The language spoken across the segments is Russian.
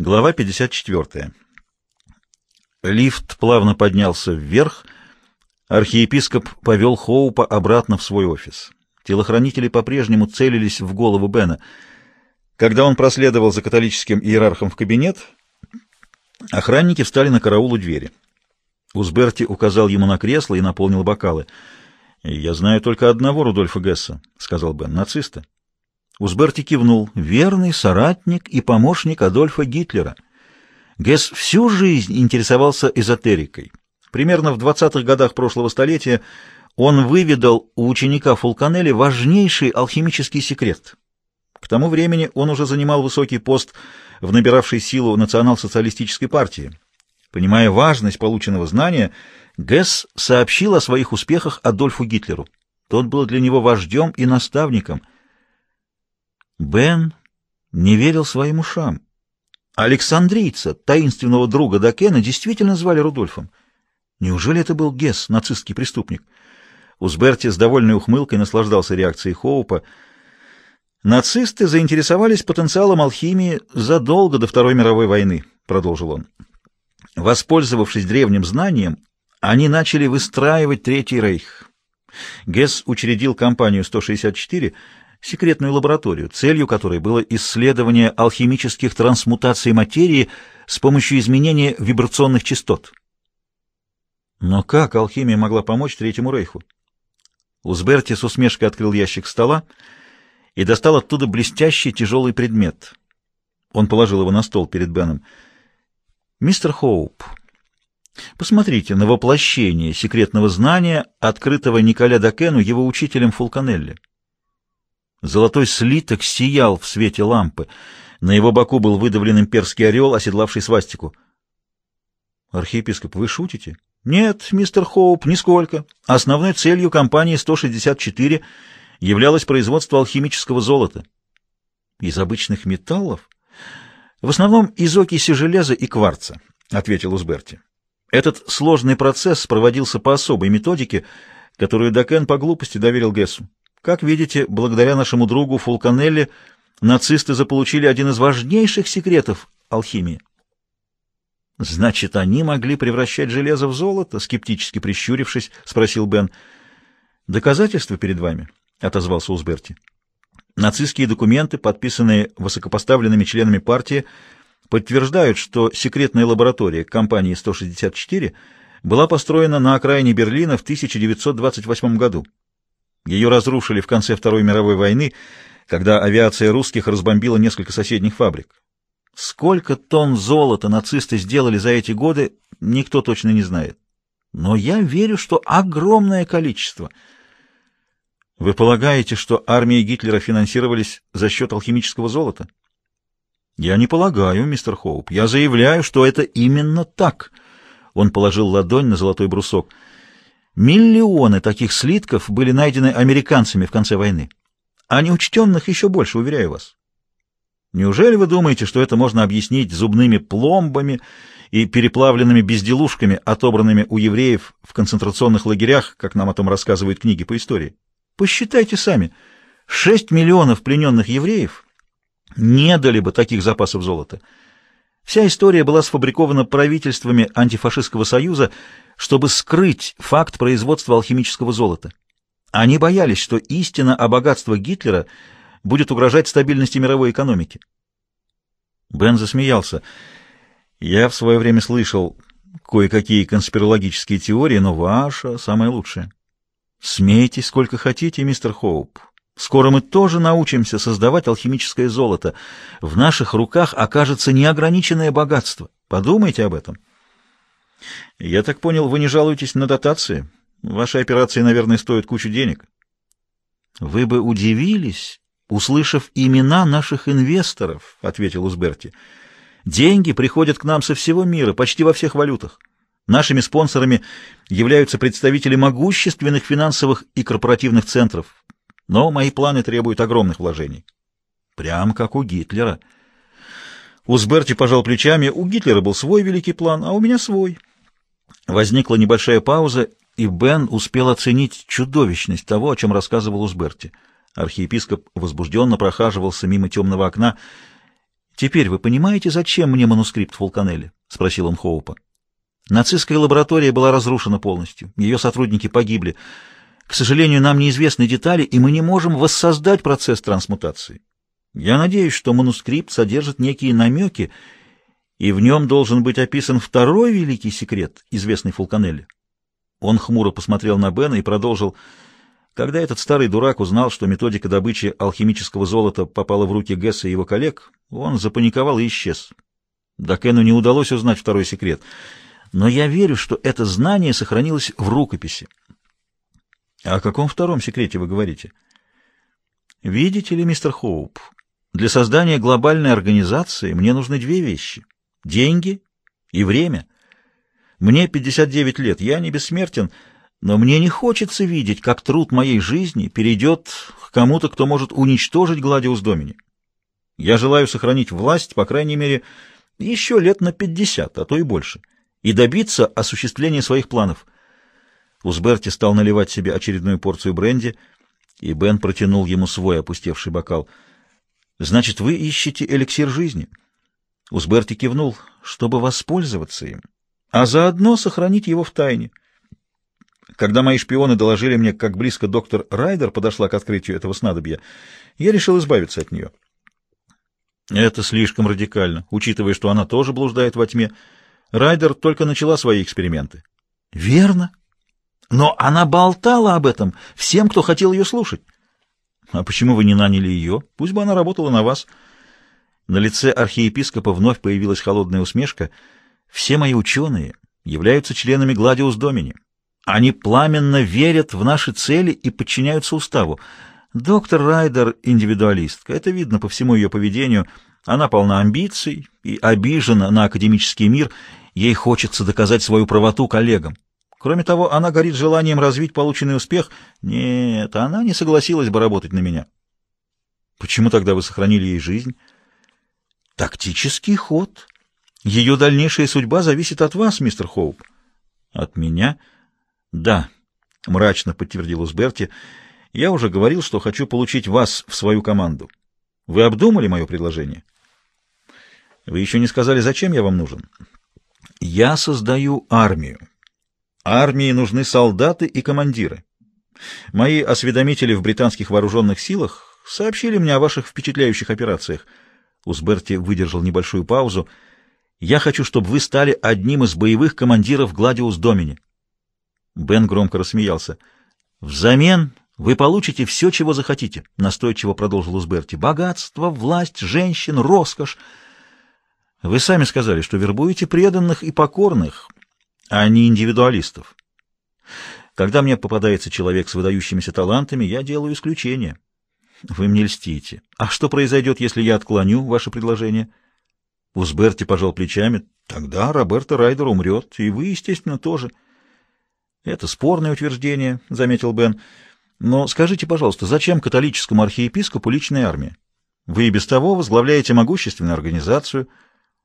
Глава 54. Лифт плавно поднялся вверх. Архиепископ повел Хоупа обратно в свой офис. Телохранители по-прежнему целились в голову Бена. Когда он проследовал за католическим иерархом в кабинет, охранники встали на караул у двери. Узберти указал ему на кресло и наполнил бокалы. «Я знаю только одного Рудольфа Гесса», — сказал Бен, — «нациста». Узберти кивнул. Верный соратник и помощник Адольфа Гитлера. Гесс всю жизнь интересовался эзотерикой. Примерно в 20-х годах прошлого столетия он выведал у ученика Фулканелли важнейший алхимический секрет. К тому времени он уже занимал высокий пост в набиравшей силу национал-социалистической партии. Понимая важность полученного знания, Гесс сообщил о своих успехах Адольфу Гитлеру. Тот был для него вождем и наставником – Бен не верил своим ушам. Александрийца, таинственного друга Дакена, действительно звали Рудольфом. Неужели это был Гесс, нацистский преступник? Узберти с довольной ухмылкой наслаждался реакцией Хоупа. «Нацисты заинтересовались потенциалом алхимии задолго до Второй мировой войны», — продолжил он. «Воспользовавшись древним знанием, они начали выстраивать Третий Рейх. Гесс учредил компанию 164, секретную лабораторию, целью которой было исследование алхимических трансмутаций материи с помощью изменения вибрационных частот. Но как алхимия могла помочь Третьему Рейху? Узберти с усмешкой открыл ящик стола и достал оттуда блестящий тяжелый предмет. Он положил его на стол перед Беном. «Мистер Хоуп, посмотрите на воплощение секретного знания, открытого Николя Дакену его учителем Фулканелли. Золотой слиток сиял в свете лампы. На его боку был выдавлен имперский орел, оседлавший свастику. «Архиепископ, вы шутите?» «Нет, мистер Хоуп, нисколько. Основной целью компании 164 являлось производство алхимического золота. Из обычных металлов? В основном из окиси железа и кварца», — ответил Узберти. «Этот сложный процесс проводился по особой методике, которую Докен по глупости доверил Гессу. Как видите, благодаря нашему другу Фулканелли нацисты заполучили один из важнейших секретов алхимии. Значит, они могли превращать железо в золото, скептически прищурившись, спросил Бен. Доказательства перед вами, отозвался Узберти. Нацистские документы, подписанные высокопоставленными членами партии, подтверждают, что секретная лаборатория компании 164 была построена на окраине Берлина в 1928 году. Ее разрушили в конце Второй мировой войны, когда авиация русских разбомбила несколько соседних фабрик. Сколько тонн золота нацисты сделали за эти годы, никто точно не знает. Но я верю, что огромное количество. Вы полагаете, что армии Гитлера финансировались за счет алхимического золота? Я не полагаю, мистер Хоуп. Я заявляю, что это именно так. Он положил ладонь на золотой брусок — Миллионы таких слитков были найдены американцами в конце войны, а неучтенных еще больше, уверяю вас. Неужели вы думаете, что это можно объяснить зубными пломбами и переплавленными безделушками, отобранными у евреев в концентрационных лагерях, как нам о том рассказывают книги по истории? Посчитайте сами. Шесть миллионов плененных евреев не дали бы таких запасов золота. Вся история была сфабрикована правительствами антифашистского союза, чтобы скрыть факт производства алхимического золота. Они боялись, что истина о богатстве Гитлера будет угрожать стабильности мировой экономики. Бен засмеялся. Я в свое время слышал кое-какие конспирологические теории, но ваша самая лучшая. Смейтесь сколько хотите, мистер Хоуп. Скоро мы тоже научимся создавать алхимическое золото. В наших руках окажется неограниченное богатство. Подумайте об этом. Я так понял, вы не жалуетесь на дотации? Ваши операции, наверное, стоят кучу денег. Вы бы удивились, услышав имена наших инвесторов, ответил Узберти. Деньги приходят к нам со всего мира, почти во всех валютах. Нашими спонсорами являются представители могущественных финансовых и корпоративных центров, но мои планы требуют огромных вложений. Прям как у Гитлера. Узберти пожал плечами. У Гитлера был свой великий план, а у меня свой. Возникла небольшая пауза, и Бен успел оценить чудовищность того, о чем рассказывал Узберти. Архиепископ возбужденно прохаживался мимо темного окна. «Теперь вы понимаете, зачем мне манускрипт Фулканелли?» — спросил он Хоупа. «Нацистская лаборатория была разрушена полностью, ее сотрудники погибли. К сожалению, нам неизвестны детали, и мы не можем воссоздать процесс трансмутации. Я надеюсь, что манускрипт содержит некие намеки, и в нем должен быть описан второй великий секрет, известный Фулканелли». Он хмуро посмотрел на Бена и продолжил... Когда этот старый дурак узнал, что методика добычи алхимического золота попала в руки Гесса и его коллег, он запаниковал и исчез. Дакену не удалось узнать второй секрет, но я верю, что это знание сохранилось в рукописи. О каком втором секрете вы говорите? Видите ли, мистер Хоуп, для создания глобальной организации мне нужны две вещи — деньги и время. Мне 59 лет, я не бессмертен — но мне не хочется видеть, как труд моей жизни перейдет к кому-то, кто может уничтожить Гладиус Домини. Я желаю сохранить власть, по крайней мере, еще лет на пятьдесят, а то и больше, и добиться осуществления своих планов. Узберти стал наливать себе очередную порцию бренди, и Бен протянул ему свой опустевший бокал. «Значит, вы ищете эликсир жизни?» Узберти кивнул, чтобы воспользоваться им, а заодно сохранить его в тайне. Когда мои шпионы доложили мне, как близко доктор Райдер подошла к открытию этого снадобья, я решил избавиться от нее. Это слишком радикально, учитывая, что она тоже блуждает во тьме. Райдер только начала свои эксперименты. Верно. Но она болтала об этом всем, кто хотел ее слушать. А почему вы не наняли ее? Пусть бы она работала на вас. На лице архиепископа вновь появилась холодная усмешка. Все мои ученые являются членами Гладиус Домини. Они пламенно верят в наши цели и подчиняются уставу. Доктор Райдер — индивидуалистка. Это видно по всему ее поведению. Она полна амбиций и обижена на академический мир. Ей хочется доказать свою правоту коллегам. Кроме того, она горит желанием развить полученный успех. Нет, она не согласилась бы работать на меня. Почему тогда вы сохранили ей жизнь? Тактический ход. Ее дальнейшая судьба зависит от вас, мистер Хоуп. От меня? — «Да», — мрачно подтвердил Узберти, — «я уже говорил, что хочу получить вас в свою команду. Вы обдумали мое предложение?» «Вы еще не сказали, зачем я вам нужен?» «Я создаю армию. Армии нужны солдаты и командиры. Мои осведомители в британских вооруженных силах сообщили мне о ваших впечатляющих операциях». Узберти выдержал небольшую паузу. «Я хочу, чтобы вы стали одним из боевых командиров Гладиус Домини». Бен громко рассмеялся. «Взамен вы получите все, чего захотите», — настойчиво продолжил Узберти. «Богатство, власть, женщин, роскошь. Вы сами сказали, что вербуете преданных и покорных, а не индивидуалистов. Когда мне попадается человек с выдающимися талантами, я делаю исключение. Вы мне льстите. А что произойдет, если я отклоню ваше предложение?» Узберти пожал плечами. «Тогда Роберто Райдер умрет, и вы, естественно, тоже». Это спорное утверждение, — заметил Бен. Но скажите, пожалуйста, зачем католическому архиепископу личная армия? Вы и без того возглавляете могущественную организацию.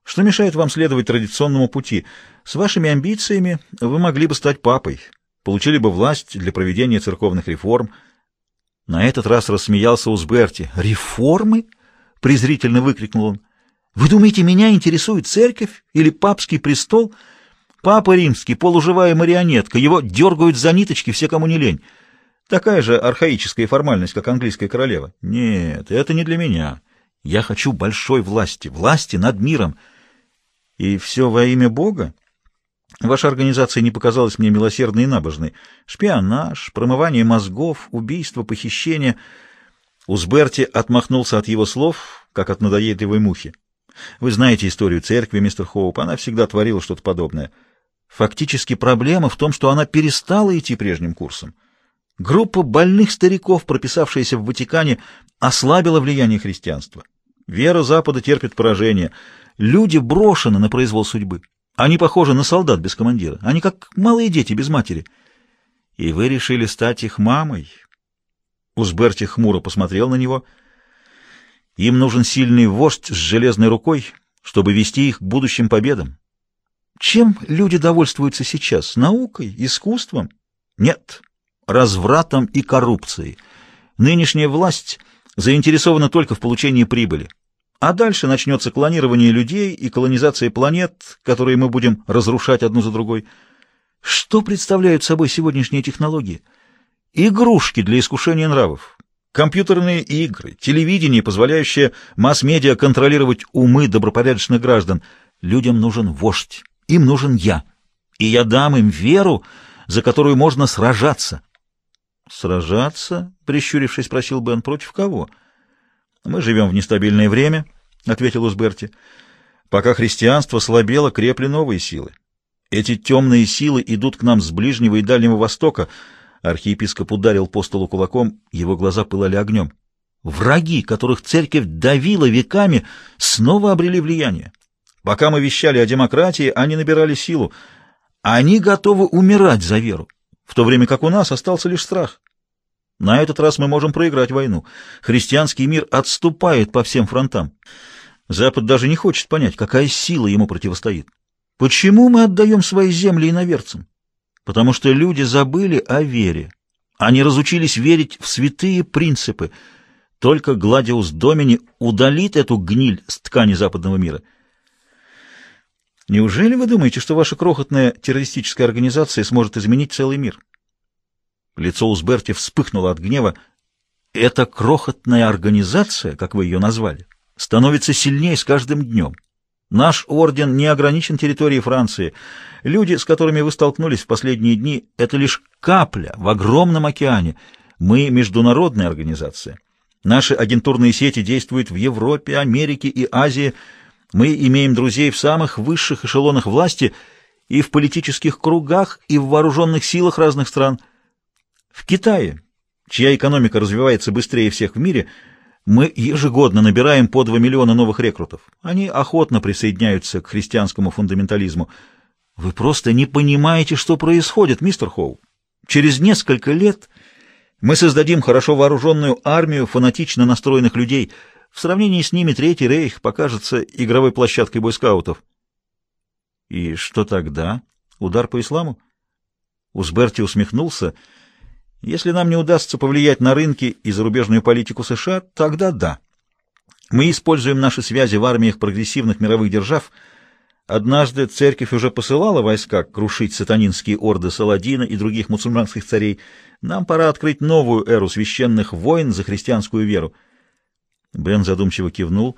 Что мешает вам следовать традиционному пути? С вашими амбициями вы могли бы стать папой, получили бы власть для проведения церковных реформ. На этот раз рассмеялся Узберти. «Реформы?» — презрительно выкрикнул он. «Вы думаете, меня интересует церковь или папский престол?» Папа римский, полуживая марионетка, его дергают за ниточки все, кому не лень. Такая же архаическая формальность, как английская королева. Нет, это не для меня. Я хочу большой власти, власти над миром. И все во имя Бога? Ваша организация не показалась мне милосердной и набожной. Шпионаж, промывание мозгов, убийство, похищение. Узберти отмахнулся от его слов, как от надоедливой мухи. Вы знаете историю церкви, мистер Хоуп, она всегда творила что-то подобное. Фактически проблема в том, что она перестала идти прежним курсом. Группа больных стариков, прописавшаяся в Ватикане, ослабила влияние христианства. Вера Запада терпит поражение. Люди брошены на произвол судьбы. Они похожи на солдат без командира. Они как малые дети без матери. И вы решили стать их мамой? Узберти хмуро посмотрел на него. Им нужен сильный вождь с железной рукой, чтобы вести их к будущим победам. Чем люди довольствуются сейчас? Наукой? Искусством? Нет. Развратом и коррупцией. Нынешняя власть заинтересована только в получении прибыли. А дальше начнется клонирование людей и колонизация планет, которые мы будем разрушать одну за другой. Что представляют собой сегодняшние технологии? Игрушки для искушения нравов, компьютерные игры, телевидение, позволяющее масс-медиа контролировать умы добропорядочных граждан. Людям нужен вождь, им нужен я. И я дам им веру, за которую можно сражаться. «Сражаться?» — прищурившись, спросил Бен. «Против кого?» «Мы живем в нестабильное время», — ответил Узберти. «Пока христианство слабело, крепли новые силы. Эти темные силы идут к нам с Ближнего и Дальнего Востока». Архиепископ ударил по столу кулаком, его глаза пылали огнем. «Враги, которых церковь давила веками, снова обрели влияние. Пока мы вещали о демократии, они набирали силу. Они готовы умирать за веру, в то время как у нас остался лишь страх. На этот раз мы можем проиграть войну. Христианский мир отступает по всем фронтам. Запад даже не хочет понять, какая сила ему противостоит. Почему мы отдаем свои земли иноверцам? Потому что люди забыли о вере. Они разучились верить в святые принципы. Только Гладиус Домини удалит эту гниль с ткани западного мира — Неужели вы думаете, что ваша крохотная террористическая организация сможет изменить целый мир? Лицо Узберти вспыхнуло от гнева. Эта крохотная организация, как вы ее назвали, становится сильнее с каждым днем. Наш орден не ограничен территорией Франции. Люди, с которыми вы столкнулись в последние дни, это лишь капля в огромном океане. Мы международная организация. Наши агентурные сети действуют в Европе, Америке и Азии – мы имеем друзей в самых высших эшелонах власти и в политических кругах, и в вооруженных силах разных стран. В Китае, чья экономика развивается быстрее всех в мире, мы ежегодно набираем по 2 миллиона новых рекрутов. Они охотно присоединяются к христианскому фундаментализму. Вы просто не понимаете, что происходит, мистер Хоу. Через несколько лет мы создадим хорошо вооруженную армию фанатично настроенных людей – в сравнении с ними Третий Рейх покажется игровой площадкой бойскаутов. И что тогда? Удар по исламу? Узберти усмехнулся. Если нам не удастся повлиять на рынки и зарубежную политику США, тогда да. Мы используем наши связи в армиях прогрессивных мировых держав. Однажды церковь уже посылала войска крушить сатанинские орды Саладина и других мусульманских царей. Нам пора открыть новую эру священных войн за христианскую веру. Бен задумчиво кивнул.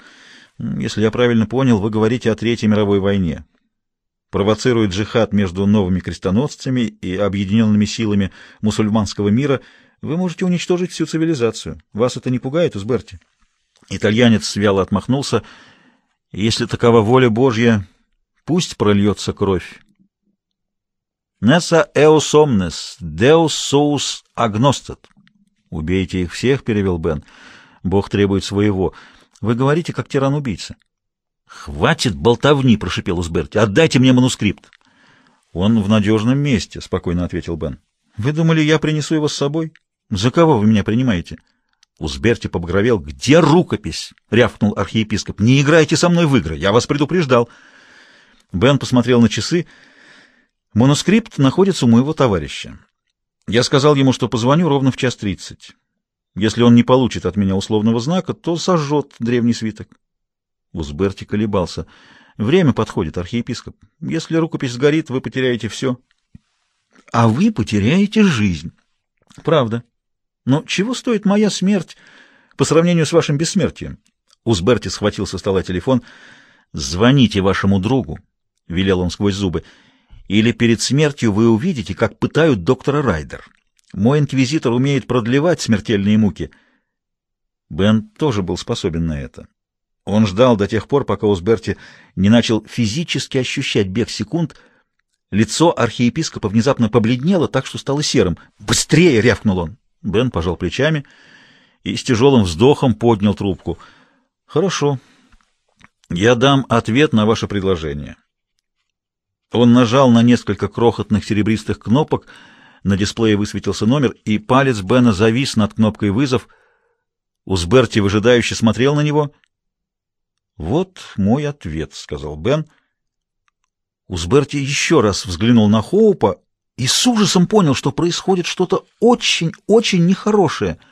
«Если я правильно понял, вы говорите о Третьей мировой войне. Провоцирует джихад между новыми крестоносцами и объединенными силами мусульманского мира. Вы можете уничтожить всю цивилизацию. Вас это не пугает, Узберти?» Итальянец вяло отмахнулся. «Если такова воля Божья, пусть прольется кровь». «Несса эус омнес, деус соус агностет». «Убейте их всех», — перевел. «Бен». Бог требует своего. Вы говорите, как тиран-убийца. «Хватит болтовни!» — прошипел Узберти. «Отдайте мне манускрипт!» «Он в надежном месте», — спокойно ответил Бен. «Вы думали, я принесу его с собой? За кого вы меня принимаете?» Узберти побагровел. «Где рукопись?» — рявкнул архиепископ. «Не играйте со мной в игры, я вас предупреждал». Бен посмотрел на часы. «Манускрипт находится у моего товарища. Я сказал ему, что позвоню ровно в час тридцать. Если он не получит от меня условного знака, то сожжет древний свиток. Узберти колебался. Время подходит, архиепископ. Если рукопись сгорит, вы потеряете все. А вы потеряете жизнь. Правда. Но чего стоит моя смерть по сравнению с вашим бессмертием? Узберти схватил со стола телефон. «Звоните вашему другу», — велел он сквозь зубы, — «или перед смертью вы увидите, как пытают доктора Райдер». Мой инквизитор умеет продлевать смертельные муки. Бен тоже был способен на это. Он ждал до тех пор, пока Узберти не начал физически ощущать бег секунд. Лицо архиепископа внезапно побледнело, так что стало серым. «Быстрее!» — рявкнул он. Бен пожал плечами и с тяжелым вздохом поднял трубку. «Хорошо. Я дам ответ на ваше предложение». Он нажал на несколько крохотных серебристых кнопок — на дисплее высветился номер, и палец Бена завис над кнопкой «Вызов». Узберти выжидающе смотрел на него. «Вот мой ответ», — сказал Бен. Узберти еще раз взглянул на Хоупа и с ужасом понял, что происходит что-то очень-очень нехорошее —